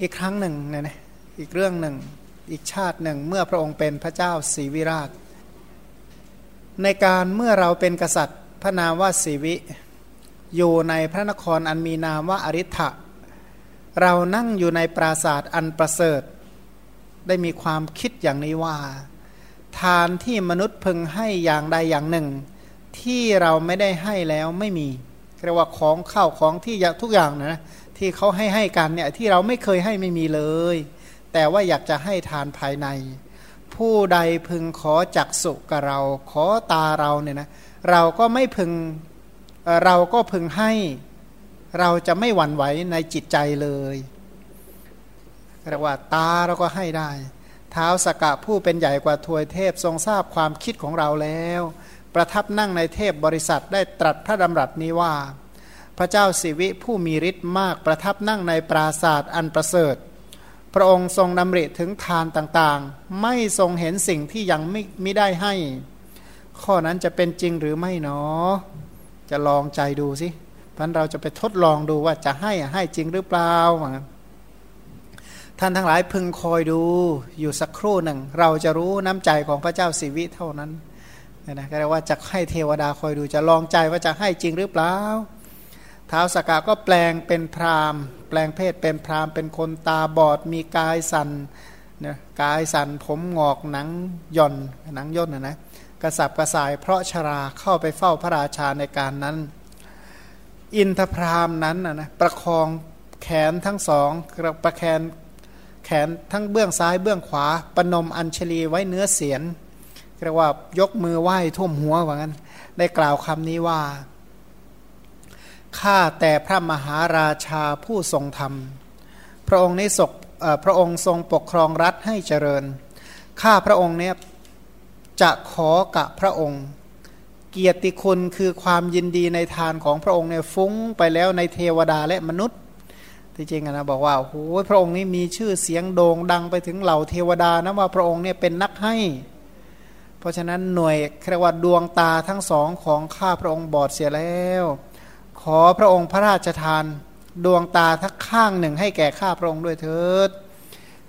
อีกครั้งหนึ่งเนี่ยนะอีกเรื่องหนึ่ง อีกชาติหนึ่งเมื่อพระองค์เป็นพระเจ้าศรีวิราช ในการเมื่อเราเป็นกษัตริย์พระนามว่าศรีวิ อยู่ในพระนครอันมีนามว่าอริ t ะเรานั่งอยู่ในปราสาทอันประเสริฐ ได้มีความคิดอย่างนี้ว่า ทานที่มนุษย์พึงให้อย่างใดอย่างหนึ่ง ที่เราไม่ได้ให้แล้วไม่มีเรียกว่าของเข้าของที่ทุกอย่างนะ ที่เขาให้ให้กันเนี่ยที่เราไม่เคยให้ไม่มีเลย แต่ว่าอยากจะให้ทานภายใน ผู้ใดพึงขอจักสุกับเรา ขอตาเราเนี่ยนะเราก็ไม่พึงเราก็พึงให้เราจะไม่หวั่นไหวในจิตใจเลยเรียกว่าตาเราก็ให้ได้ เท้าสกะผู้เป็นใหญ่กว่าทวยเทพทรงทราบความคิดของเราแล้ว ประทับนั่งในเทพบริษัทได้ตรัสพระดำรัสนี้ว่า พระเจ้าสิวิผู้มีฤทธิ์มากประทับนั่งในปราศาสตร์อันประเสริฐ พระองค์ทรงดำริถึงทานต่างๆ ไม่ทรงเห็นสิ่งที่ยังไม่ไม่ได้ให้ ข้อนั้นจะเป็นจริงหรือไม่เนาะจะลองใจดูสิพันเราจะไปทดลองดูว่าจะให้ให้จริงหรือเปล่าท่านทั้งหลายพึงคอยดูอยู่สักครู่หนึ่ง เราจะรู้น้ำใจของพระเจ้าสิวิเท่านั้นนะก็เรียกว่าจะให้เทวดาคอยดูจะลองใจว่าจะให้จริงหรือเปล่า ท้าวสกาก็แปลงเป็นพรามแปลงเพศเป็นพรามเป็นคนตาบอด มีกายสันนะกายสันผมงอกหนังย่อนหนังย่นนะนะกระสับกระส่ายเพราะชราเข้าไปเฝ้าพระราชาในการนั้น อินทพรามนั้นนะนะประคองแขนทั้งสองประแคนแขนทั้งเบื้องซ้ายเบื้องขวาปนมอัญชลีไว้เนื้อเสียนเรียกว่ายกมือไหว้ท่วมหัวว่างั้น ได้กล่าวคำนี้ว่า ข้าแต่พระมหาราชาผู้ทรงธรรม พระองค์นี้ศกพระองค์ทรงปกครองรัฐให้เจริญ ข้าพระองค์เนี่ยจะขอกะพระองค์ เกียรติคุณคือความยินดีในทานของพระองค์เนี่ยฟุ้งไปแล้วในเทวดาและมนุษย์ที่จริงนะบอกว่าโอ้พระองค์นี้มีชื่อเสียงโด่งดังไปถึงเหล่าเทวดานะว่าพระองค์เนี่ยเป็นนักให้ เพราะฉะนั้นหน่วยเรียกว่าดวงตาทั้งสองของข้าพระองค์บอดเสียแล้ว อพระองค์พระราชทานดวงตาทั้งข้างหนึ่งให้แก่ข้าพระองค์ด้วยเถิด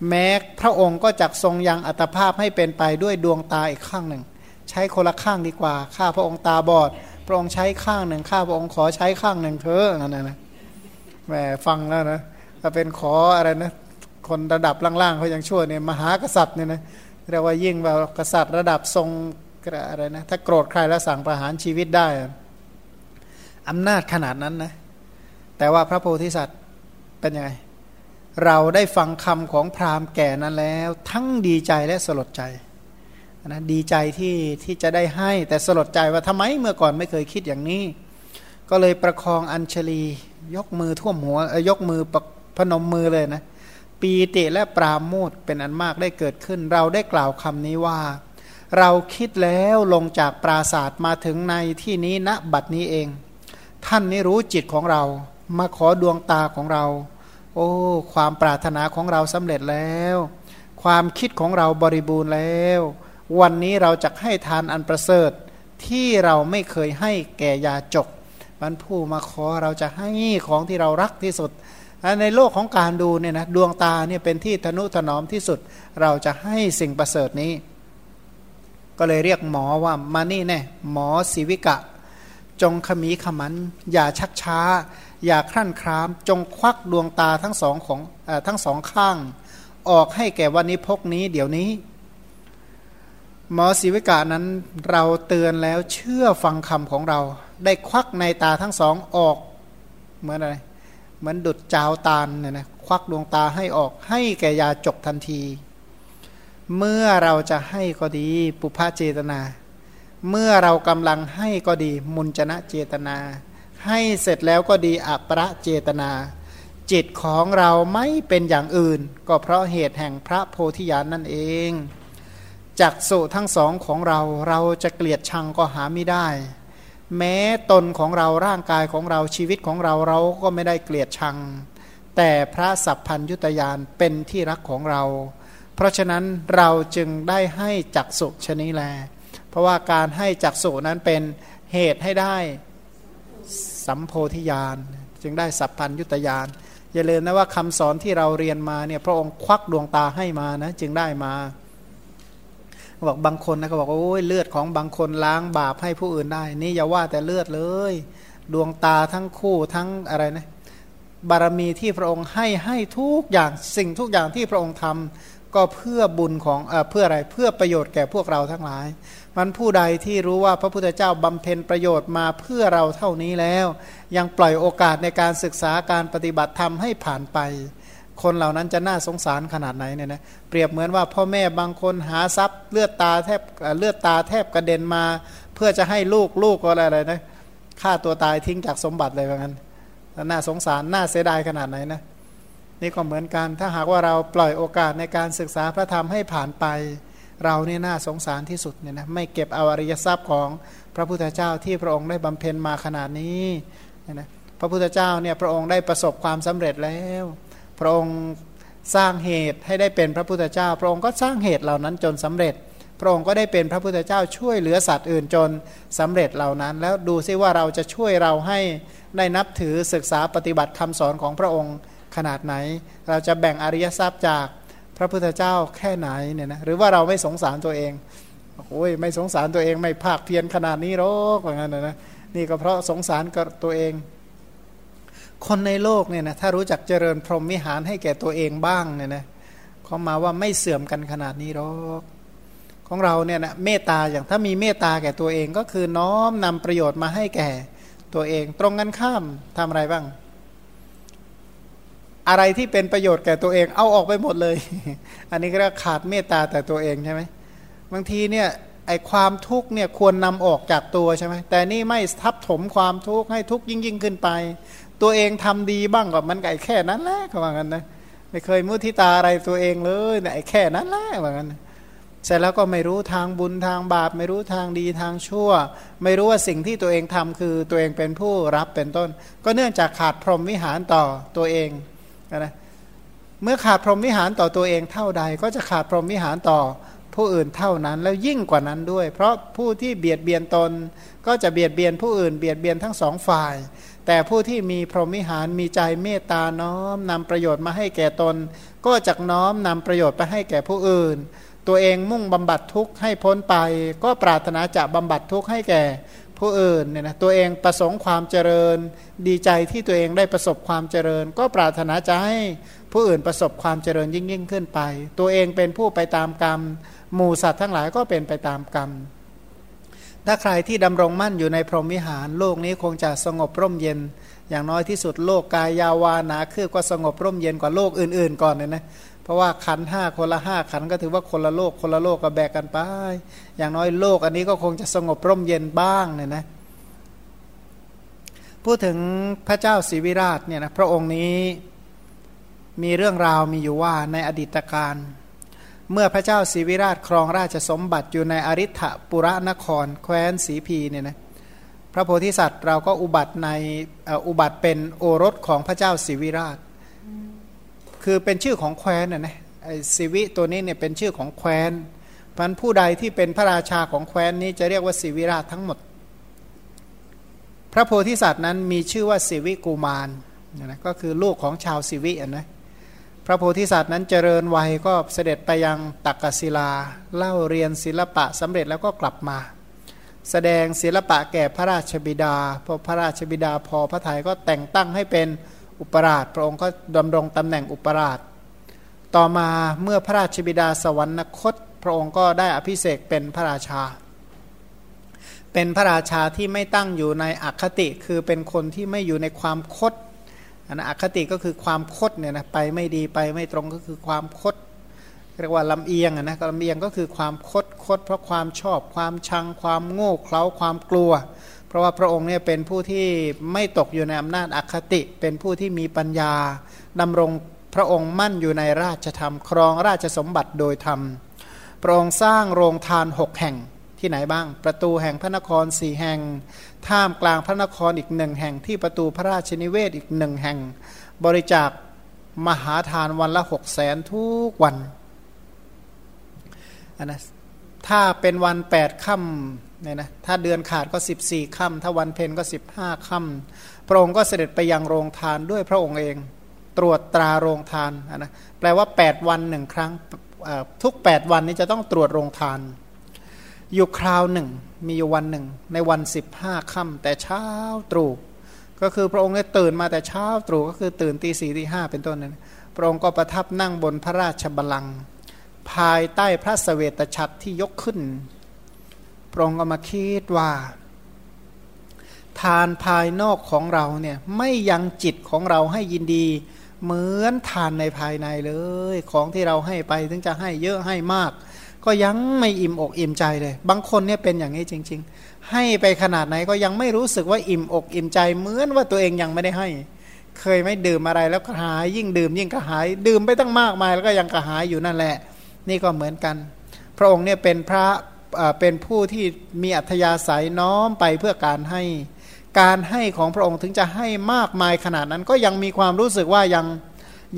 แม้พระองค์ก็จักทรงยังอัตภาพให้เป็นไปด้วยดวงตาอีกข้างหนึ่ง ใช้คนละข้างดีกว่า ข้าพระองค์ตาบอด พระองค์ใช้ข้างหนึ่ง ข้าพระองค์ขอใช้ข้างหนึ่งเถอะนั่นนะแหมฟังแล้วนะถ้าเป็นขออะไรนะ คนระดับล่างๆเขายังช่วยเนี่ยมหากษัตริย์เนี่ยนะเรียกว่ายิ่งแบบกษัตริย์ระดับทรงอะไรนะถ้าโกรธใครแล้วสั่งประหารชีวิตได้ อำนาจขนาดนั้นนะ แต่ว่าพระโพธิสัตว์เป็นยังไง เราได้ฟังคำของพราหมณ์แก่นั้นแล้ว ทั้งดีใจและสลดใจนะดีใจที่ที่จะได้ให้แต่สลดใจว่าทำไมเมื่อก่อนไม่เคยคิดอย่างนี้ ก็เลยประคองอัญชลี ยกมือท่วมหัวยกมือพนมมือเลยนะปีติและปราโมทเป็นอันมากได้เกิดขึ้น เราได้กล่าวคำนี้ว่า เราคิดแล้วลงจากปราศาสตร์มาถึงในที่นี้ณบัดนี้เอง ท่านนี่รู้จิตของเรา มาขอดวงตาของเรา โอ้ ความปรารถนาของเราสำเร็จแล้ว ความคิดของเราบริบูรณ์แล้ว วันนี้เราจะให้ทานอันประเสริฐที่เราไม่เคยให้แก่ยาจกมันผู้มาขอเราจะให้ของที่เรารักที่สุด ในโลกของการดูเนี่ยนะดวงตาเนี่ยเป็นที่ทนุถนอมที่สุด เราจะให้สิ่งประเสริฐนี้ ก็เลยเรียกหมอว่ามานี่แน่หมอศิวิกะ จงขมีขมัน อย่าชักช้า อย่าครั่นคราม จงควักดวงตาทั้งสองของอทั้งสองข้าง ออกให้แก่วันนี้พกนี้ เดี๋ยวนี้ หมอศิวิกานั้นเราเตือนแล้วเชื่อฟังคำของเรา ได้ควักในตาทั้งสองออก เหมือนอะไรเหมือนดุดจาวตาลเนี่ยนะควักดวงตาให้ออกให้แก่ยาจกทันที เมื่อเราจะให้ก็ดี ปุพาเจตนา เมื่อเรากำลังให้ก็ดี มุนจนะเจตนา ให้เสร็จแล้วก็ดีอัปรเจตนา จิตของเราไม่เป็นอย่างอื่น ก็เพราะเหตุแห่งพระโพธิญาณนั่นเองจักสุทั้งสองของเราเราจะเกลียดชังก็หาไม่ได้ แม้ตนของเราร่างกายของเราชีวิตของเราเราก็ไม่ได้เกลียดชัง แต่พระสัพพัญยุตยานเป็นที่รักของเรา เพราะฉะนั้นเราจึงได้ให้จักสุชนิแล เพราะว่าการให้จักสุนั้นเป็นเหตุให้ได้สัมโพธิญาณจึงได้สัพพัญยุตยานอย่าลืมนะว่าคำสอนที่เราเรียนมาเนี่ยพระองค์ควักดวงตาให้มานะจึงได้มาบอกบางคนนะก็บอกโอ้ยเลือดของบางคนล้างบาปให้ผู้อื่นได้ นี่อย่าว่าแต่เลือดเลย ดวงตาทั้งคู่ทั้งอะไรนะบารมีที่พระองค์ให้ให้ทุกอย่างสิ่งทุกอย่างที่พระองค์ทำก็เพื่อบุญของเออเพื่ออะไรเพื่อประโยชน์แก่พวกเราทั้งหลาย มันผู้ใดที่รู้ว่าพระพุทธเจ้าบำเพ็ญประโยชน์มาเพื่อเราเท่านี้แล้ว ยังปล่อยโอกาสในการศึกษาการปฏิบัติธรรมให้ผ่านไป คนเหล่านั้นจะน่าสงสารขนาดไหนเนี่ยนะเปรียบเหมือนว่าพ่อแม่บางคนหาทรัพย์เลือดตาแทบเลือดตาแทบกระเด็นมา เพื่อจะให้ลูกลูกก็อะไรนะฆ่าตัวตายทิ้งจากสมบัติเลยว่างั้นน่าสงสารน่าเสียดายขนาดไหนนะนี่ก็เหมือนกันถ้าหากว่าเราปล่อยโอกาสในการศึกษาพระธรรมให้ผ่านไป เราเนี่ยน่าสงสารที่สุดเนี่ยนะไม่เก็บเอาอริยทรัพย์ของพระพุทธเจ้าที่พระองค์ได้บำเพ็ญมาขนาดนี้เนี่ยนะพระพุทธเจ้าเนี่ยพระองค์ได้ประสบความสำเร็จแล้ว พระองค์สร้างเหตุให้ได้เป็นพระพุทธเจ้า พระองค์ก็สร้างเหตุเหล่านั้นจนสำเร็จ พระองค์ก็ได้เป็นพระพุทธเจ้าช่วยเหลือสัตว์อื่นจนสำเร็จเหล่านั้น แล้วดูซิว่าเราจะช่วยเราให้ได้นับถือศึกษาปฏิบัติคำสอนของพระองค์ขนาดไหน เราจะแบ่งอริยทรัพย์จาก พระพุทธเจ้าแค่ไหนเนี่ยนะหรือว่าเราไม่สงสารตัวเองโอ้ยไม่สงสารตัวเองไม่ภาคเพียรขนาดนี้หรอกว่างั้นนะนี่ก็เพราะสงสารกับตัวเอง คนในโลกเนี่ยนะถ้ารู้จักเจริญพรหมวิหารให้แก่ตัวเองบ้างเนี่ยนะเขามาว่าไม่เสื่อมกันขนาดนี้หรอกของเราเนี่ยนะเมตตาอย่างถ้ามีเมตตาแก่ตัวเองก็คือน้อมนำประโยชน์มาให้แก่ตัวเอง ตรงกันข้ามทำอะไรบ้าง อะไรที่เป็นประโยชน์แก่ตัวเองเอาออกไปหมดเลย อันนี้ก็ขาดเมตตาแต่ตัวเองใช่ไหมบางทีเนี่ยไอความทุกข์เนี่ยควรนำออกจากตัวใช่ไหมแต่นี่ไม่ทับถมความทุกข์ให้ทุกข์ยิ่งยิ่งขึ้นไป ตัวเองทำดีบ้างก็มันไก่แค่นั้นแหละเขาว่างั้นนะไม่เคยมุทิตาอะไรตัวเองเลยไอ้แค่นั้นแหละว่างั้นเสร็จแล้วก็ไม่รู้ทางบุญทางบาป ไม่รู้ทางดีทางชั่ว ไม่รู้ว่าสิ่งที่ตัวเองทำคือตัวเองเป็นผู้รับเป็นต้น ก็เนื่องจากขาดพรหมวิหารต่อตัวเอง นะเมื่อขาดพรหมวิหารต่อตัวเองเท่าใด ก็จะขาดพรหมวิหารต่อผู้อื่นเท่านั้นแล้วยิ่งกว่านั้นด้วย เพราะผู้ที่เบียดเบียนตน ก็จะเบียดเบียนผู้อื่นเบียดเบียนทั้งสองฝ่าย แต่ผู้ที่มีพรหมวิหารมีใจเมตตาน้อมนำประโยชน์มาให้แก่ตน ก็จะน้อมนำประโยชน์ไปให้แก่ผู้อื่น ตัวเองมุ่งบำบัดทุกข์ให้พ้นไป ก็ปรารถนาจะบำบัดทุกข์ให้แก่ ผู้อื่นเนี่ยนะตัวเองประสงค์ความเจริญ ดีใจที่ตัวเองได้ประสบความเจริญ ก็ปรารถนาจะให้ผู้อื่นประสบความเจริญยิ่งยิ่งขึ้นไป ตัวเองเป็นผู้ไปตามกรรมหมู่สัตว์ทั้งหลายก็เป็นไปตามกรรม ถ้าใครที่ดำรงมั่นอยู่ในพรหมวิหารโลกนี้คงจะสงบร่มเย็น อย่างน้อยที่สุดโลกกายยาวานาคือก็สงบร่มเย็นกว่าโลกอื่น ๆ ก่อนเลยนะ เพราะว่าขันห้าคนละห้าขันก็ถือว่าคนละโลกคนละโลกก็แบกกันไป อย่างน้อยโลกอันนี้ก็คงจะสงบร่มเย็นบ้างเนี่ยนะพูดถึงพระเจ้าศรีวิราชเนี่ยนะพระองค์นี้มีเรื่องราวมีอยู่ว่าในอดีตการ เมื่อพระเจ้าศรีวิราชครองราชสมบัติอยู่ในอริ t ปุระนคร แคว้นสีพีเนี่ยนะพระโพธิสัตว์เราก็อุบัติในอุบัติเป็นโอรสของพระเจ้าศรีวิราช คือเป็นชื่อของแคว้นนะนะไอสิวิตัวนี้เนี่ยเป็นชื่อของแคว้นพันผู้ใดที่เป็นพระราชาของแคว้นนี้จะเรียกว่าสิวิราชทั้งหมด พระโพธิสัตว์นั้นมีชื่อว่าสิวิกุมารนะก็คือลูกของชาวสิวินะพระโพธิสัตว์นั้นเจริญวัยก็เสด็จไปยังตักกศิลา เล่าเรียนศิลปะสำเร็จแล้วก็กลับมา แสดงศิลปะแก่พระราชบิดาพอพระราชบิดาพอพระทัยก็แต่งตั้งให้เป็น อุปราช พระองค์ก็ดำรงตำแหน่งอุปราช ต่อมาเมื่อพระราชบิดาสวรรคต พระองค์ก็ได้อภิเษกเป็นพระราชา เป็นพระราชาที่ไม่ตั้งอยู่ในอคติคือเป็นคนที่ไม่อยู่ในความคดอันอคติก็คือความคดเนี่ยนะไปไม่ดีไปไม่ตรงก็คือความคดเรียกว่าลำเอียงนะลำเอียงก็คือความคดคดเพราะความชอบความชังความโง่เขลาความกลัว เพราะว่าพระองค์เนี่ยเป็นผู้ที่ไม่ตกอยู่ในอำนาจอคติ เป็นผู้ที่มีปัญญาดำรงพระองค์มั่นอยู่ในราชธรรม ครองราชสมบัติโดยธรรม พระองค์สร้างโรงทานหกแห่งที่ไหนบ้าง ประตูแห่งพระนครสี่แห่ง ท่ามกลางพระนครอีกหนึ่งแห่งที่ประตูพระราชนิเวศอีกหนึ่งแห่ง บริจาคมหาทานวันละหกแสนทุกวันนนะถ้าเป็นวันแปดค่ำ เนี่ยนะถ้าเดือนขาดก็ 14ค่ำถ้าวันเพ็ญก็ 15ค่ำพระองค์ก็เสด็จไปยังโรงทานด้วยพระองค์เองตรวจตราโรงทานนะแปลว่า 8 วันหนึ่งครั้งทุก 8 วันนี้จะต้องตรวจโรงทาน อยู่คราวหนึ่ง มีอยู่วันหนึ่ง ในวัน 15ค่ำแต่เช้าตรู่ก็คือพระองค์ได้ตื่นมาแต่เช้าตรู่ก็คือตื่นตีสี่ตีห้าเป็นต้นนั้นพระองค์ก็ประทับนั่งบนพระราชบัลลังก์ภายใต้พระสเสวตฉัตรที่ยกขึ้น ระองค์ก็มาคิดว่า ทานภายนอกของเราเนี่ยไม่ยังจิตของเราให้ยินดี เหมือนทานในภายในเลย ของที่เราให้ไปถึงจะให้เยอะให้มาก ก็ยังไม่อิ่มอกอิ่มใจเลย บางคนเนี่ยเป็นอย่างนี้จริง ๆ ให้ไปขนาดไหนก็ยังไม่รู้สึกว่าอิ่มอกอิ่มใจเหมือนว่าตัวเองยังไม่ได้ให้เคยไม่ดื่มอะไรแล้วกระหายยิ่งดื่มยิ่งกระหายดื่มไปตั้งมากมายแล้วก็ยังกระหายอยู่นั่นแหละ นี่ก็เหมือนกัน พระองค์เนี่ยเป็นพระ เป็นผู้ที่มีอัธยาศัยน้อมไปเพื่อการให้การให้ของพระองค์ถึงจะให้มากมายขนาดนั้นก็ยังมีความรู้สึกว่ายัง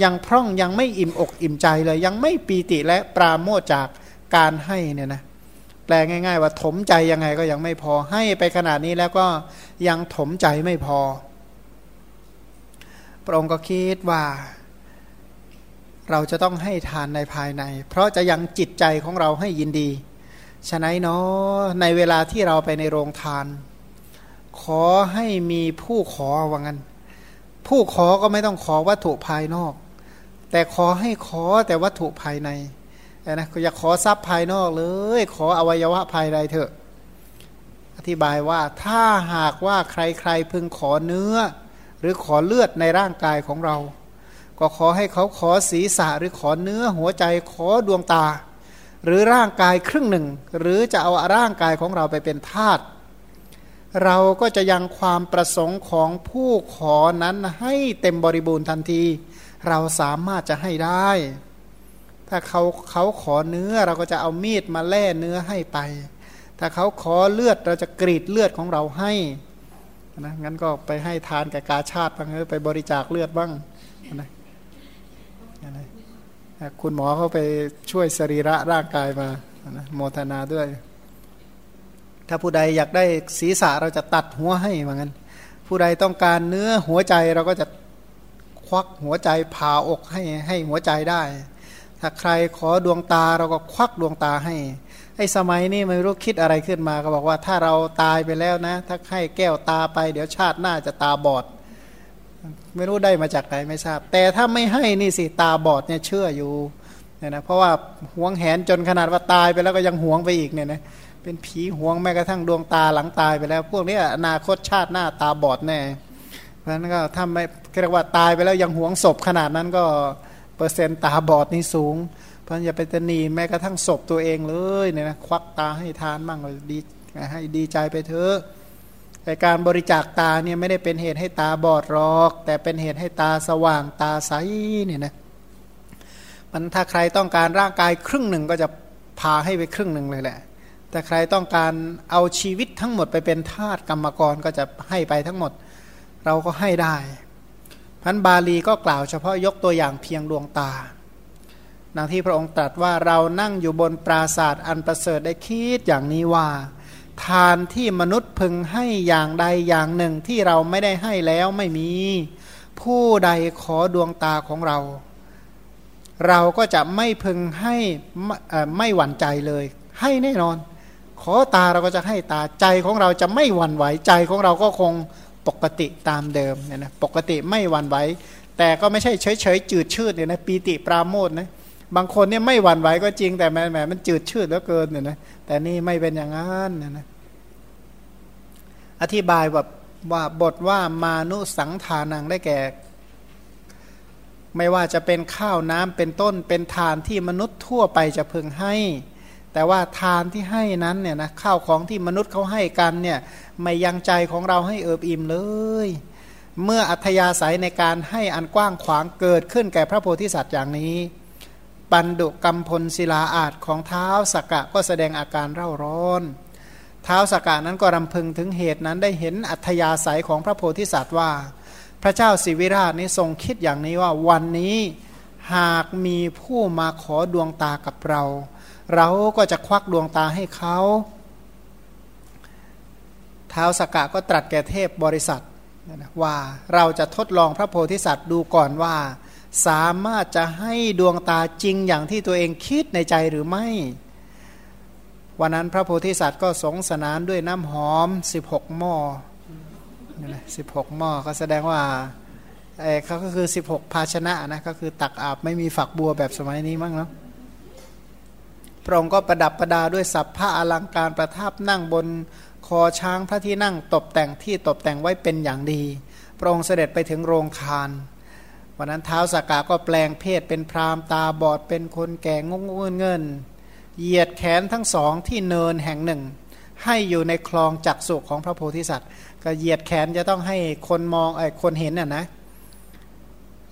ยังพร่องยังไม่อิ่มอกอิ่มใจเลย ยังไม่ปีติและปราโมทจากการให้เนี่ยนะแปลง่าย ๆ ว่าถมใจยังไงก็ยังไม่พอให้ไปขนาดนี้แล้วก็ยังถมใจไม่พอ พระองค์ก็คิดว่า เราจะต้องให้ทานในภายใน เพราะจะยังจิตใจของเราให้ยินดี ฉะนั้นเนาะในเวลาที่เราไปในโรงทาน ขอให้มีผู้ขอว่างั้น ผู้ขอก็ไม่ต้องขอวัตถุภายนอก แต่ขอให้ขอแต่วัตถุภายในนะอย่าขอทรัพย์ภายนอกเลย ขออวัยวะภายในเถอะ อธิบายว่าถ้าหากว่าใครๆพึงขอเนื้อ หรือขอเลือดในร่างกายของเรา ก็ขอให้เขาขอศีรษะหรือขอเนื้อหัวใจขอดวงตา หรือร่างกายครึ่งหนึ่ง หรือจะเอาร่างกายของเราไปเป็นทาสเราก็จะยังความประสงค์ของผู้ขอนั้นให้เต็มบริบูรณ์ทันที เราสามารถจะให้ได้ ถ้าเขาเขาขอเนื้อเราก็จะเอามีดมาแล่เนื้อให้ไป ถ้าเขาขอเลือดเราจะกรีดเลือดของเราให้นะงั้นก็ไปให้ทานกับกาชาติบ้างไปบริจาคเลือดบ้างนะ คุณหมอเขาไปช่วยสรีระร่างกายมาโมทนาด้วย ถ้าผู้ใดอยากได้ศีรษะเราจะตัดหัวให้เหมือนกันผู้ใดต้องการเนื้อหัวใจเราก็จะควักหัวใจผ่าอกให้ให้หัวใจได้ ถ้าใครขอดวงตาเราก็ควักดวงตาให้ไอ้สมัยนี้ไม่รู้คิดอะไรขึ้นมาก็บอกว่าถ้าเราตายไปแล้วนะ ถ้าให้แก้วตาไป เดี๋ยวชาติหน้าจะตาบอด ไม่รู้ได้มาจากไหนไม่ทราบ แต่ถ้าไม่ให้นี่สิตาบอดเนี่ยเชื่ออยู่เนี่ยนะเพราะว่าหวงแหนจนขนาดว่าตายไปแล้วก็ยังหวงไปอีกเนี่ยนะเป็นผีหวงแม้กระทั่งดวงตาหลังตายไปแล้ว พวกนี้อนาคตชาติหน้าตาบอดแน่เพราะฉะนั้นก็ถ้าไม่เรียกว่าตายไปแล้วยังหวงศพขนาดนั้นก็เปอร์เซ็นต์ตาบอดนี่สูง เพราะอย่าไปตนีแม้กระทั่งศพตัวเองเลยเนี่ยนะควักตาให้ทานบ้างเลยดีให้ดีใจไปเถอะ แต่การบริจาคตาเนี่ยไม่ได้เป็นเหตุให้ตาบอดหรอก แต่เป็นเหตุให้ตาสว่างตาใสเนี่ยนะมันถ้าใครต้องการร่างกายครึ่งหนึ่งก็จะพาให้ไปครึ่งหนึ่งเลยแหละ แต่ใครต้องการเอาชีวิตทั้งหมดไปเป็นทาสกรรมกรก็จะให้ไปทั้งหมด เราก็ให้ได้พันบาลีก็กล่าวเฉพาะยกตัวอย่างเพียงดวงตาดังที่พระองค์ตรัสว่าเรานั่งอยู่บนปราศาสตร์อันประเสริฐได้คิดอย่างนี้ว่า ทานที่มนุษย์พึงให้อย่างใดอย่างหนึ่งที่เราไม่ได้ให้แล้วไม่มี ผู้ใดขอดวงตาของเรา เราก็จะไม่พึงให้ไม่หวั่นใจเลย ให้แน่นอน ขอตาเราก็จะให้ตาใจของเราจะไม่หวั่นไหวใจของเราก็คงปกติตามเดิมเนี่ยนะปกติไม่หวั่นไหวแต่ก็ไม่ใช่เฉยเฉยจืดชืดเนี่ยนะปีติปราโมทนะบางคนเนี่ยไม่หวั่นไหวก็จริงแต่แหมมันจืดชืดเหลือเกินเนี่ยนะแต่นี่ไม่เป็นอย่างนั้นนะนะ อธิบายแบบว่าบทว่ามานุสังทานังได้แก่ ไม่ว่าจะเป็นข้าวน้ำเป็นต้นเป็นทานที่มนุษย์ทั่วไปจะพึงให้ แต่ว่าทานที่ให้นั้นเนี่ยนะข้าวของที่มนุษย์เขาให้กันเนี่ยไม่ยังใจของเราให้เอิบอิ่มเลย เมื่ออัธยาศัยในการให้อันกว้างขวางเกิดขึ้นแก่พระโพธิสัตว์อย่างนี้ ปันดุกรรมพลศิลาอาจของเท้าสกกะก็แสดงอาการเร่าร้อน ท้าวสกกะนั้นก็รำพึงถึงเหตุนั้นได้เห็นอัธยาศัยของพระโพธิสัตว์ว่า พระเจ้าสิวิราชนี้ทรงคิดอย่างนี้ว่าวันนี้หากมีผู้มาขอดวงตากับเรา เราก็จะควักดวงตาให้เขาท้าวสกกะก็ตรัสแก่เทพบริษัทว่าเราจะทดลองพระโพธิสัตว์ดูก่อนว่า สามารถจะให้ดวงตาจริงอย่างที่ตัวเองคิดในใจหรือไม่ วันนั้นพระโพธิสัตว์ก็สงสนานด้วยน้ำหอม 16 หม้อนี่นะสิบหกหม้อก็แสดงว่าเขาก็คือ 16 ภาชนะนะก็คือตักอาบไม่มีฝักบัวแบบสมัยนี้มั้งเนาะพระองค์ก็ประดับประดาด้วยสัพพะอลังการประทับนั่งบนคอช้างพระที่นั่งตกแต่งที่ตกแต่งไว้เป็นอย่างดี พระองค์เสด็จไปถึงโรงทาน วันนั้นเท้าสากกาก็แปลงเพศเป็นพรามตาบอดเป็นคนแก่งงเงินเงิน เหยียดแขนทั้งสองที่เนินแห่งหนึ่ง ให้อยู่ในคลองจักสุของพระโพธิสัตว์ ก็เหยียดแขนจะต้องให้คนมองไอ้คนเห็นน่ะนะ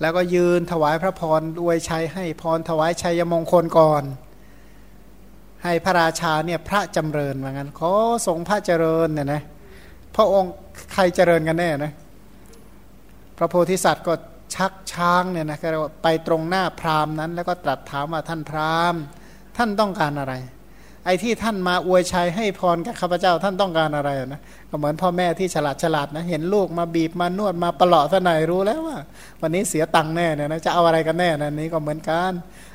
แล้วก็ยืนถวายพระพรอวยชัยให้พรถวายชัยมงคลก่อน ให้พระราชาเนี่ยพระจำเริญว่างั้นขอทรงพระเจริญเนี่ยนะพระองค์ใครเจริญกันแน่นะพระโพธิสัตว์ก็ชักช้างเนี่ยนะไปตรงหน้าพราหมณ์นั้น แล้วก็ตรัสถามว่าท่านพราหมณ์ ท่านต้องการอะไร ไอ้ที่ท่านมาอวยชัยให้พรกับข้าพเจ้าท่านต้องการอะไรนะก็เหมือนพ่อแม่ที่ฉลาดฉลาดนะ เห็นลูกมาบีบมานวดมาปลาะซะหน่อยรู้แล้วว่า วันนี้เสียตังค์แน่เนี่ยนะจะเอาอะไรกันแน่นะนี้ก็เหมือนกัน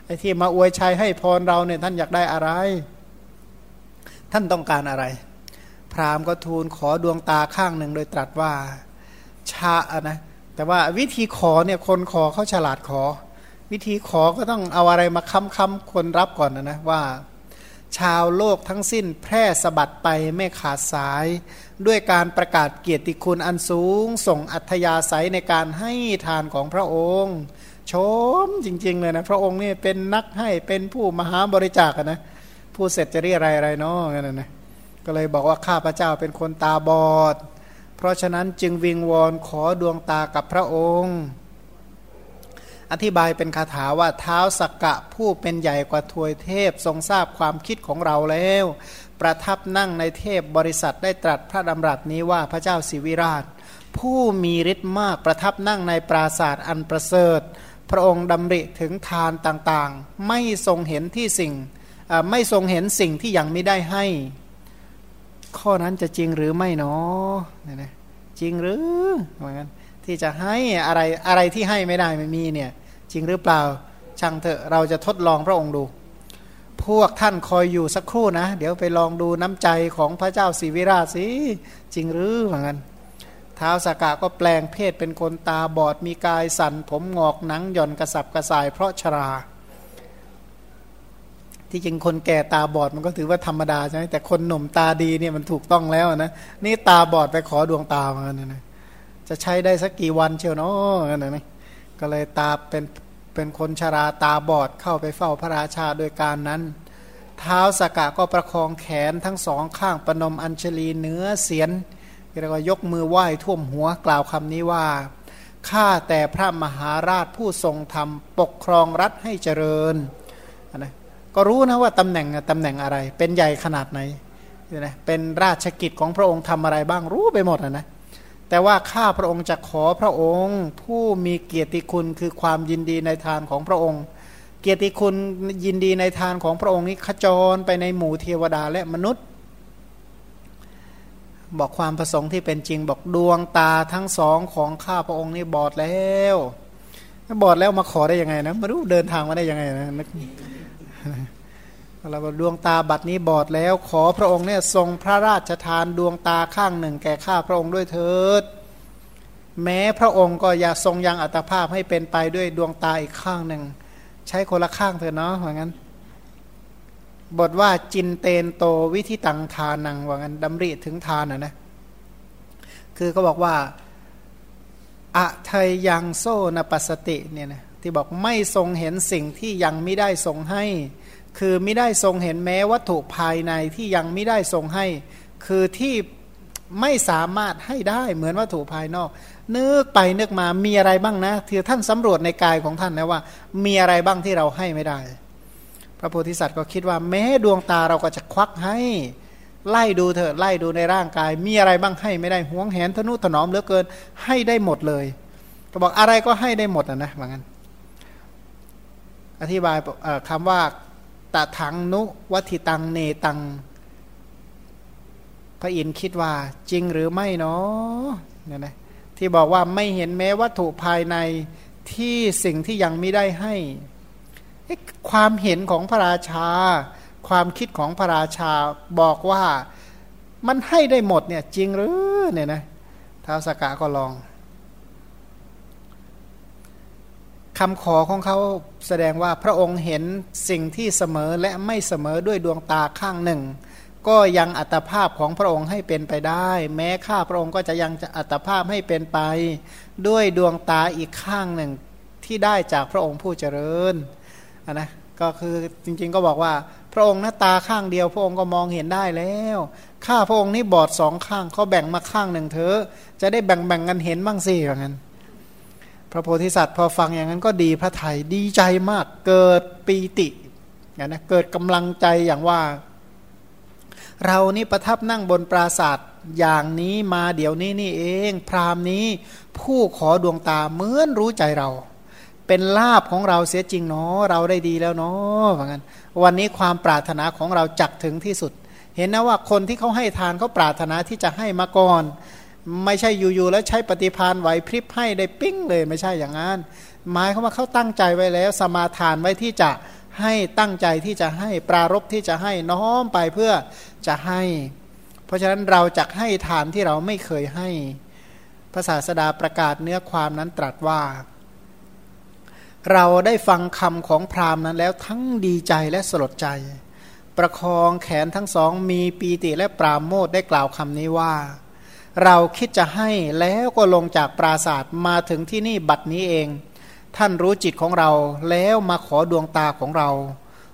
ไอ้ที่มาอวยชัยให้พรเราเนี่ยท่านอยากได้อะไร ท่านต้องการอะไร พราหมณ์ก็ทูลขอดวงตาข้างหนึ่งโดยตรัสว่าชาอะนะแต่ว่าวิธีขอเนี่ยคนขอเขาฉลาดขอ วิธีขอก็ต้องเอาอะไรมาค้ำค้ำคนรับก่อนนะนะว่า ชาวโลกทั้งสิ้นแพร่สะบัดไปไม่ขาดสาย ด้วยการประกาศเกียรติคุณอันสูง ส่งอัธยาศัยในการให้ทานของพระองค์ชมจริง ๆ เลยนะพระองค์นี่เป็นนักให้เป็นผู้มหาบริจาคนะผู้เสร็จจะเรียอะไรอะไรเนาะงั้นนะก็เลยบอกว่าข้าพระเจ้าเป็นคนตาบอด เพราะฉะนั้นจึงวิงวอนขอดวงตากับพระองค์ อธิบายเป็นคาถาว่าเท้าสักกะผู้เป็นใหญ่กว่าทวยเทพทรงทราบความคิดของเราแล้ว ประทับนั่งในเทพบริษัทได้ตรัสพระดำรัสนี้ว่าพระเจ้าศิวิราช ผู้มีฤทธิ์มากประทับนั่งในปราศาสตร์อันประเสริฐ พระองค์ดำริถึงทานต่างๆ ไม่ทรงเห็นที่สิ่งไม่ทรงเห็นสิ่งที่ยังไม่ได้ให้ ข้อนั้นจะจริงหรือไม่เนาะเนี่ยนะจริงหรือเหมือนกันที่จะให้อะไรอะไรที่ให้ไม่ได้ไม่มีเนี่ย จริงหรือเปล่าช่างเถอะเราจะทดลองพระองค์ดู พวกท่านคอยอยู่สักครู่นะ เดี๋ยวไปลองดูน้ำใจของพระเจ้าศรีวิราชสิจริงหรือเหมือนกันท้าวสากะก็แปลงเพศเป็นคนตาบอดมีกายสันผมงอกหนังหย่อนกระสับกระส่ายเพราะชรา ที่จริงคนแก่ตาบอดมันก็ถือว่าธรรมดาใช่ไหมแต่คนหนุ่มตาดีเนี่ยมันถูกต้องแล้วนะนี่ตาบอดไปขอดวงตาเหมือนกันนะจะใช้ได้สักกี่วันเชียวเนาะกันนะ ก็เลยตาเป็นเป็นคนชราตาบอดเข้าไปเฝ้าพระราชาโดยการนั้น เท้าสากะก็ประคองแขนทั้งสองข้างปนมอัญชลีเนื้อเสียนเรียกว่ายกมือไหว้ท่วมหัวกล่าวคำนี้ว่าข้าแต่พระมหาราชผู้ทรงธรรม ปกครองรัฐให้เจริญนะก็รู้นะว่าตำแหน่งตำแหน่งอะไร เป็นใหญ่ขนาดไหนนะเป็นราชกิจของพระองค์ทำอะไรบ้างรู้ไปหมดนะนะ แต่ว่าข้าพระองค์จะขอพระองค์ ผู้มีเกียรติคุณคือความยินดีในทานของพระองค์ เกียรติคุณยินดีในทานของพระองค์นี้ขจรไปในหมู่เทวดาและมนุษย์ บอกความประสงค์ที่เป็นจริงบอกดวงตาทั้งสองของข้าพระองค์นี่บอดแล้วบอดแล้วมาขอได้ยังไงนะไม่รู้เดินทางมาได้ยังไงนะนึก เราบอกดวงตาบัดนี้บอดแล้ว ขอพระองค์เนี่ยทรงพระราชทานดวงตาข้างหนึ่ง แก่ข้าพระองค์ด้วยเถิด แม้พระองค์ก็อย่าทรงยังอัตภาพให้เป็นไปด้วยดวงตาอีกข้างหนึ่ง ใช้คนละข้างเถอะเนาะเหมือนกันบทว่าจินเตนโตวิธิตังทานังว่างั้นดำริถึงทานนะนะ คือเขาบอกว่าอะเทยยังโซนปัสติเนี่ยนะที่บอกไม่ทรงเห็นสิ่งที่ยังไม่ได้ทรงให้ คือไม่ได้ทรงเห็นแม้วัตถุภายในที่ยังไม่ได้ทรงให้ คือที่ไม่สามารถให้ได้เหมือนวัตถุภายนอก นึกไปนึกมามีอะไรบ้างนะที่ท่านสำรวจในกายของท่านนะว่า มีอะไรบ้างที่เราให้ไม่ได้ พระโพธิสัตว์ก็คิดว่าแม้ดวงตาเราก็จะควักให้ ไล่ดูเถอะไล่ดูในร่างกาย มีอะไรบ้างให้ไม่ได้ห่วงแหนทนุถนอมเหลือเกินให้ได้หมดเลยก็บอกอะไรก็ให้ได้หมดอะนะว่างั้น อธิบายคำว่า ตะถังนุวัติตังเนตัง พระอินทร์คิดว่าจริงหรือไม่เนาะเนี่ยนะที่บอกว่าไม่เห็นแม้วัตถุภายในที่สิ่งที่ยังไม่ได้ให้ ความเห็นของพระราชา ความคิดของพระราชาบอกว่ามันให้ได้หมดเนี่ยจริงหรือเนี่ยนะท้าวสกะก็ลอง คำขอของเขาแสดงว่าพระองค์เห็นสิ่งที่เสมอและไม่เสมอด้วยดวงตาข้างหนึ่ง ก็ยังอัตภาพของพระองค์ให้เป็นไปได้ แม้ข้าพระองค์ก็จะยังจะอัตภาพให้เป็นไป ด้วยดวงตาอีกข้างหนึ่งที่ได้จากพระองค์ผู้เจริญนนะก็คือจริงๆก็บอกว่า พระองค์หน้าตาข้างเดียว พระองค์ก็มองเห็นได้แล้วข้าพระองค์นี่บอดสองข้างเขาแบ่งมาข้างหนึ่งเถอะจะได้แบ่งแบ่งกันเห็นบ้างสิอย่างนั้น พระโพธิสัตว์พอฟังอย่างนั้นก็ดีพระไทยดีใจมากเกิดปีติอย่างนะเกิดกำลังใจอย่างว่า เรานี่ประทับนั่งบนปราศาสตร์อย่างนี้มาเดี๋ยวนี้นี่เอง พรามนี้ผู้ขอดวงตาเหมือนรู้ใจเรา เป็นลาบของเราเสียจริงเนาะเราได้ดีแล้วเนาะเหมือนกันวันนี้ความปรารถนาของเราจักถึงที่สุด เห็นนะว่าคนที่เขาให้ทานเขาปรารถนาที่จะให้มาก่อน ไม่ใช่อยู่ๆแล้วใช้ปฏิพานไหวพริบให้ได้ปิ้งเลยไม่ใช่อย่างนั้นหมายเขาว่าเขาตั้งใจไว้แล้ว สมาทานไว้ที่จะให้ตั้งใจที่จะให้ปรารบที่จะให้น้อมไปเพื่อจะให้ เพราะฉะนั้นเราจะให้ทานที่เราไม่เคยให้พระศาสดาประกาศเนื้อความนั้นตรัสว่า เราได้ฟังคำของพราหมณ์นั้นแล้วทั้งดีใจและสลดใจ ประคองแขนทั้งสองมีปีติและปราโมทได้กล่าวคำนี้ว่า เราคิดจะให้แล้วก็ลงจากปราศาสตร์มาถึงที่นี่บัดนี้เอง ท่านรู้จิตของเราแล้วมาขอดวงตาของเรา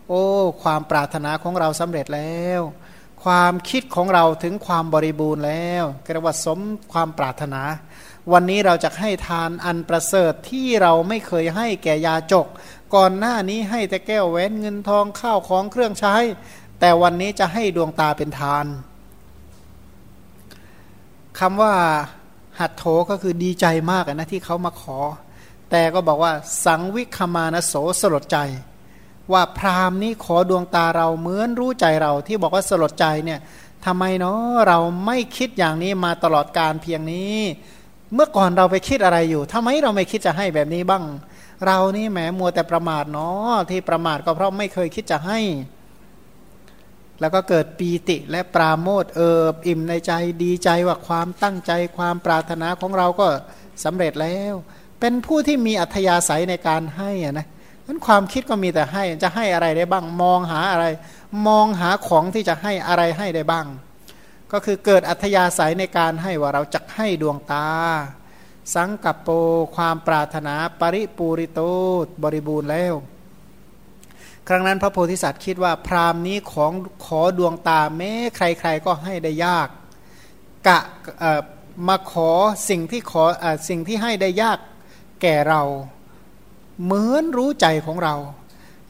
โอ้ ความปรารถนาของเราสำเร็จแล้ว ความคิดของเราถึงความบริบูรณ์แล้วกระวัสมความปรารถนา วันนี้เราจะให้ทานอันประเสริฐที่เราไม่เคยให้แก่ยาจก ก่อนหน้านี้ให้แต่แก้วแหวนเงินทองข้าวของเครื่องใช้ แต่วันนี้จะให้ดวงตาเป็นทาน คำว่าหัดโถก็คือดีใจมากนะที่เขามาขอ แต่ก็บอกว่าสังวิคมานโสสลดใจ ว่าพราหมณ์นี้ขอดวงตาเราเหมือนรู้ใจเราที่บอกว่าสลดใจเนี่ยทำไมเนาะเราไม่คิดอย่างนี้มาตลอดการเพียงนี้ เมื่อก่อนเราไปคิดอะไรอยู่ทำไมเราไม่คิดจะให้แบบนี้บ้าง เรานี่แหมมัวแต่ประมาทเนาะที่ประมาทก็เพราะไม่เคยคิดจะให้ แล้วก็เกิดปีติและปราโมทเอิบอิ่มในใจดีใจว่าความตั้งใจความปรารถนาของเราก็สำเร็จแล้ว เป็นผู้ที่มีอัธยาศัยในการให้อะนะนั้นความคิดก็มีแต่ให้จะให้อะไรได้บ้างมองหาอะไร มองหาของที่จะให้อะไรให้ได้บ้าง ก็คือเกิดอัธยาศัยในการให้ว่าเราจะให้ดวงตา สังกัปโป ความปรารถนาปริปูริโตบริบูรณ์แล้ว ครั้งนั้นพระโพธิสัตว์คิดว่าพราหมณ์นี้ของขอดวงตาแม้ใคร ๆ ก็ให้ได้ยาก กะมาขอสิ่งที่ขออสิ่งที่ให้ได้ยากแก่เรา เหมือนรู้ใจของเรา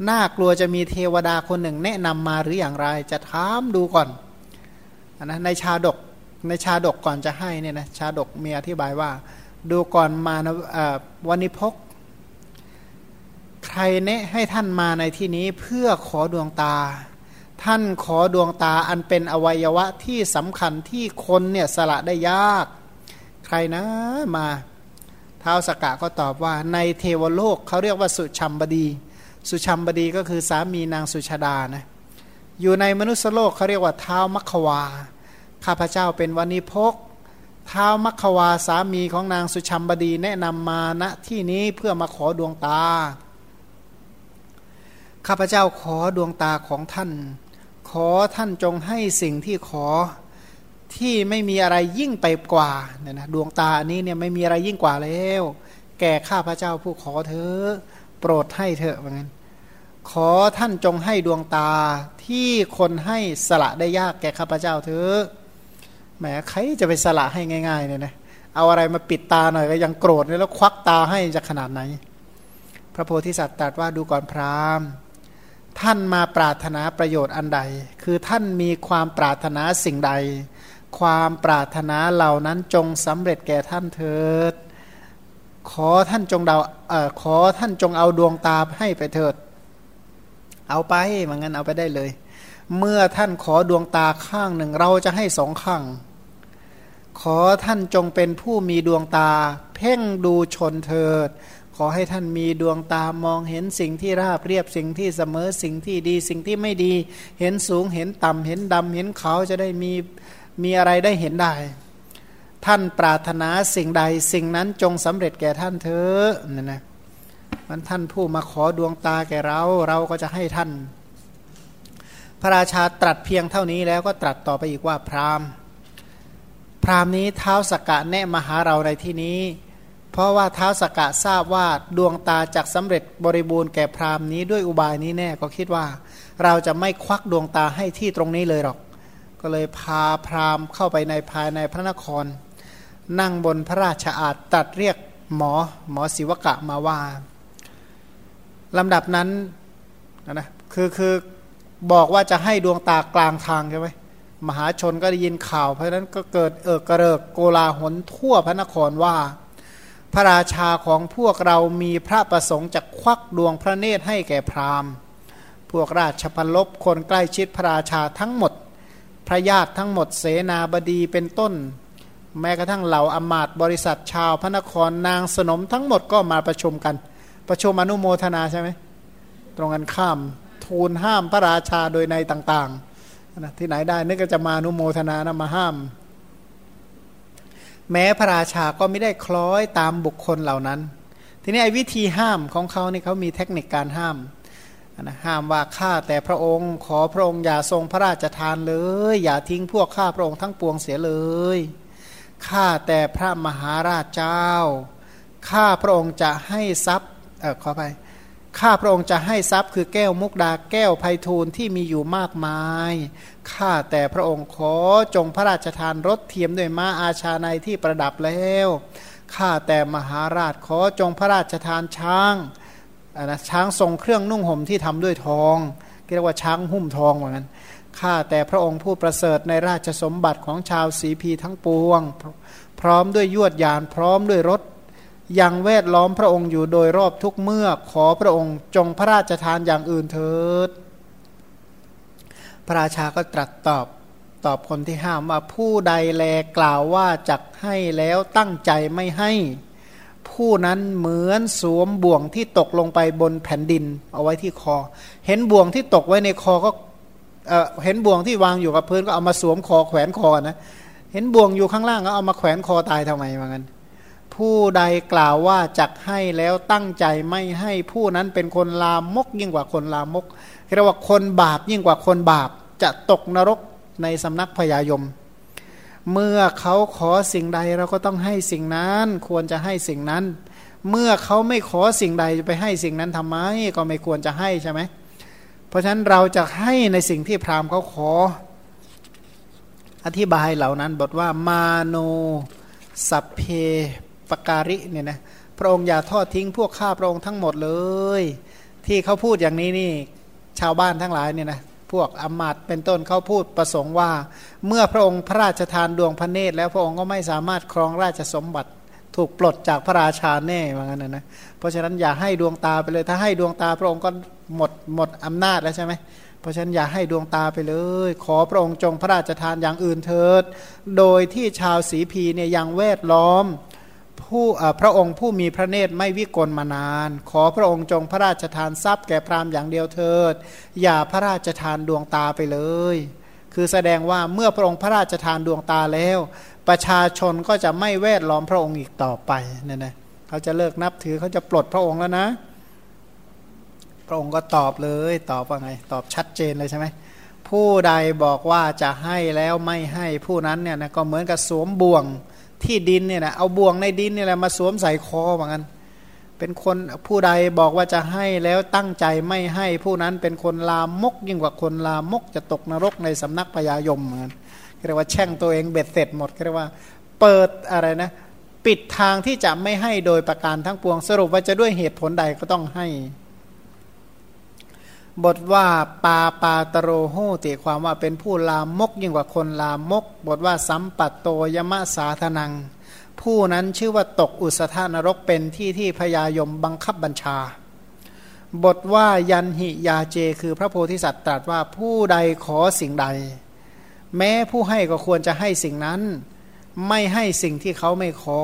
น่ากลัวจะมีเทวดาคนหนึ่งแนะนำมาหรืออย่างไรจะถามดูก่อนนะในชาดกในชาดกก่อนจะให้เนี่ยนะชาดกมีอธิบายว่า ดูก่อนมาวันนิพก ใครเนะให้ท่านมาในที่นี้เพื่อขอดวงตา ท่านขอดวงตาอันเป็นอวัยวะที่สำคัญที่คนเนี่ยสละได้ยาก ใครนะมาท้าวสกกะก็ตอบว่าในเทวโลกเขาเรียกว่าสุชัมบดี สุชัมบดีก็คือสามีนางสุชาดานะอยู่ในมนุษยโลกเขาเรียกว่าเท้ามัควา ข้าพเจ้าเป็นวันิพกเท้ามัควาสามีของนางสุชัมบดีแนะนำมาณที่นี้เพื่อมาขอดวงตา ข้าพเจ้าขอดวงตาของท่าน ขอท่านจงให้สิ่งที่ขอที่ไม่มีอะไรยิ่งไปกว่าเนี่ยนะดวงตาอันนี้เนี่ยไม่มีอะไรยิ่งกว่าแล้ว แก่ข้าพเจ้าผู้ขอเธอโปรดให้เถอะเหมือนกันขอท่านจงให้ดวงตาที่คนให้สละได้ยากแก่ข้าพเจ้าเถอะแหมใครจะไปสละให้ง่ายๆเนี่ยนะเอาอะไรมาปิดตาหน่อยก็ยังโกรธเลยแล้วควักตาให้จะขนาดไหน พระโพธิสัตว์ตรัสว่าดูก่อนพราหมณ์ ท่านมาปรารถนาประโยชน์อันใด คือท่านมีความปรารถนาสิ่งใด ความปรารถนาเหล่านั้นจงสำเร็จแก่ท่านเถิด ขอท่านจงเดาเอ่อขอท่านจงเอาดวงตาให้ไปเถิด เอาไปมือนกันเอาไปได้เลย เมื่อท่านขอดวงตาข้างหนึ่งเราจะให้สองข้าง ขอท่านจงเป็นผู้มีดวงตา เพ่งดูชนเถิด ขอให้ท่านมีดวงตามองเห็นสิ่งที่ราบเรียบสิ่งที่เสมอสิ่งที่ดี สิ่งที่ไม่ดี เห็นสูงเห็นต่ำเห็นดำเห็นขาวจะได้มีมีอะไรได้เห็นได้ ท่านปรารถนาสิ่งใดสิ่งนั้นจงสำเร็จแก่ท่านเถอะนั่นนะมันท่านผู้มาขอดวงตาแก่เรา เราก็จะให้ท่าน พระราชาตรัสเพียงเท่านี้แล้วก็ตรัสต่อไปอีกว่าพราหมณ์ พราหมณ์นี้เท้าสกกะแนะมาหาเราในที่นี้ เพราะว่าเท้าสกกะทราบว่าดวงตาจากสำเร็จบริบูรณ์แก่พราหมณ์นี้ด้วยอุบายนี้แน่ก็คิดว่า เราจะไม่ควักดวงตาให้ที่ตรงนี้เลยหรอก ก็เลยพาพราหมณ์เข้าไปในภายในพระนคร นั่งบนพระราชอาณตัดเรียกหมอหมอศิวกะมาว่าลำดับนั้นนะคือคือบอกว่าจะให้ดวงตากลางทางใช่ไหมมหาชนก็ได้ยินข่าว เพราะนั้นก็เกิดเออกระเริกโกลาหลทั่วพระนครว่า พระราชาของพวกเรามีพระประสงค์จะควักดวงพระเนตรให้แก่พราหมณ์ พวกราชพันลบคนใกล้ชิดพระราชาทั้งหมด พระญาติทั้งหมดเสนาบดีเป็นต้น แม้กระทั่งเหล่าอมาตบริษัทชาวพระนครนางสนมทั้งหมดก็มาประชุมกัน ประชุมอนุโมทนาใช่ไหมตรงกันข้ามทูลห้ามพระราชาโดยในต่างๆนะที่ไหนได้นึกก็จะมาอนุโมทนานะมาห้าม แม้พระราชาก็ไม่ได้คล้อยตามบุคคลเหล่านั้น ทีนี้ไอ้วิธีห้ามของเขาเนี่เขามีเทคนิคการห้ามนะห้ามว่าข้าแต่พระองค์ ขอพระองค์อย่าทรงพระราชทานเลย อย่าทิ้งพวกข้าพระองค์ทั้งปวงเสียเลยข้าแต่พระมหาราชเจ้าข้าพระองค์จะให้ทรัพย์เออขอไป ข้าพระองค์จะให้ทรัพย์คือแก้วมุกดาแก้วไพฑูรย์ที่มีอยู่มากมาย ข้าแต่พระองค์ขอจงพระราชทานรถเทียมด้วยม้าอาชาในที่ประดับแล้ว ข้าแต่มหาราชขอจงพระราชทานช้างนะช้างทรงเครื่องนุ่งห่มที่ทำด้วยทองเรียกว่าช้างหุ้มทองเหมือนกันข้าแต่พระองค์ผู้ประเสริฐในราชสมบัติของชาวสีพีทั้งปวง พร้อมด้วยยวดยานพร้อมด้วยรถ ยังแวดล้อมพระองค์อยู่โดยรอบทุกเมื่อขอพระองค์จงพระราชทานอย่างอื่นเถิด พระราชาก็ตรัสตอบตอบคนที่ห้ามว่าผู้ใดแลกล่าวว่าจักให้แล้วตั้งใจไม่ให้ ผู้นั้นเหมือนสวมบ่วงที่ตกลงไปบนแผ่นดิน เอาไว้ที่คอ เห็นบ่วงที่ตกไว้ในคอก็เเห็นบ่วงที่วางอยู่กับพื้นก็เอามาสวมคอแขวนคอนะเห็นบ่วงอยู่ข้างล่างก็เอามาแขวนคอตายทำไมว่างั้น ผู้ใดกล่าวว่าจักให้แล้วตั้งใจไม่ให้ผู้นั้นเป็นคนลามกยิ่งกว่าคนลามกเรียกว่าคนบาปยิ่งกว่าคนบาปจะตกนรกในสำนักพยายม เมื่อเขาขอสิ่งใดเราก็ต้องให้สิ่งนั้นควรจะให้สิ่งนั้น เมื่อเขาไม่ขอสิ่งใดจะไปให้สิ่งนั้นทำไมก็ไม่ควรจะให้ใช่ไหมเพราะฉะนั้นเราจะให้ในสิ่งที่พราหมณ์เขาขอ อธิบายเหล่านั้นบทว่ามาโนสัพเพ ปการิเนี่ยนะพระองค์อย่าทอดทิ้งพวกข้าพระองค์ทั้งหมดเลย ที่เขาพูดอย่างนี้นี่ชาวบ้านทั้งหลายเนี่ยนะพวกอมาตเป็นต้นเขาพูดประสงค์ว่า เมื่อพระองค์พระราชทานดวงพระเนตร แล้วพระองค์ก็ไม่สามารถครองราชสมบัติถูกปลดจากพระราชาแน่ว่างั้นนะนะเพราะฉะนั้นอย่าให้ดวงตาไปเลย ถ้าให้ดวงตาพระองค์ก็หมดหมดอำนาจแล้วใช่ไหมเพราะฉะนั้นอย่าให้ดวงตาไปเลย ขอพระองค์จงพระราชทานอย่างอื่นเถิด โดยที่ชาวสีพีเนี่ยยังแวดล้อม ผู้พระองค์ผู้มีพระเนตรไม่วิกลมานาน ขอพระองค์จงพระราชทานทรัพย์แก่พราหมณ์อย่างเดียวเถิด อย่าพระราชทานดวงตาไปเลย คือแสดงว่าเมื่อพระองค์พระราชทานดวงตาแล้ว ประชาชนก็จะไม่แวดล้อมพระองค์อีกต่อไปเนี่ยนะเขาจะเลิกนับถือเขาจะปลดพระองค์แล้วนะ พระองค์ก็ตอบเลยตอบว่าไง ตอบชัดเจนเลยใช่ไหมผู้ใดบอกว่าจะให้แล้วไม่ให้ผู้นั้นเนี่ยนะก็เหมือนกับสวมบ่วง ที่ดินเนี่ยนะเอาบ่วงในดินนี่แหละมาสวมใส่คอเหมือนกันเป็นคนผู้ใดบอกว่าจะให้แล้วตั้งใจไม่ให้ผู้นั้นเป็นคนลามก ยิ่งกว่าคนลามกจะตกนรกในสำนักพยายมเหมือนกันเรียกว่าแช่งตัวเองเบ็ดเสร็จหมดเรียกว่าเปิดอะไรนะปิดทางที่จะไม่ให้โดยประการทั้งปวงสรุปว่าจะด้วยเหตุผลใดก็ต้องให้ บทว่าปาปาตโรโหติความว่าเป็นผู้ลามกยิ่งกว่าคนลามก บทว่าสัมปัตโตยมะสาธนัง ผู้นั้นชื่อว่าตกอุสธานรกเป็นที่ที่พยายมบังคับบัญชา บทว่ายันหิยาเจคือพระโพธิสัตว์ตรัสว่าผู้ใดขอสิ่งใด แม้ผู้ให้ก็ควรจะให้สิ่งนั้น ไม่ให้สิ่งที่เขาไม่ขอ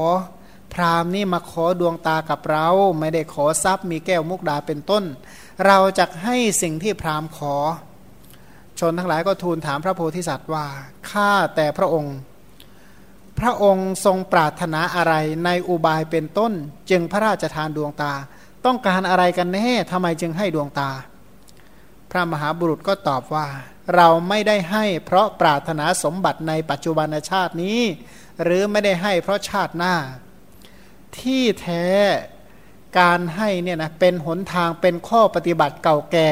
พรามนี่มาขอดวงตากับเรา ไม่ได้ขอทรัพย์มีแก้วมุกดาเป็นต้น เราจะให้สิ่งที่พราหมณ์ขอ ชนทั้งหลายก็ทูลถามพระโพธิสัตว์ว่าข้าแต่พระองค์ พระองค์ทรงปรารถนาอะไรในอุบายเป็นต้น จึงพระราชทานดวงตา ต้องการอะไรกันแน่ทำไมจึงให้ดวงตา พระมหาบุรุษก็ตอบว่า เราไม่ได้ให้เพราะปรารถนาสมบัติในปัจจุบันชาตินี้ หรือไม่ได้ให้เพราะชาติหน้า ที่แท้ การให้เนี่ยนะเป็นหนทางเป็นข้อปฏิบัติเก่าแก่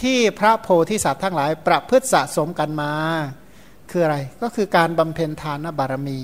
ที่พระโพธิสัตว์ทั้งหลายประพฤติสะสมกันมา คืออะไรก็คือการบำเพ็ญทานบารมี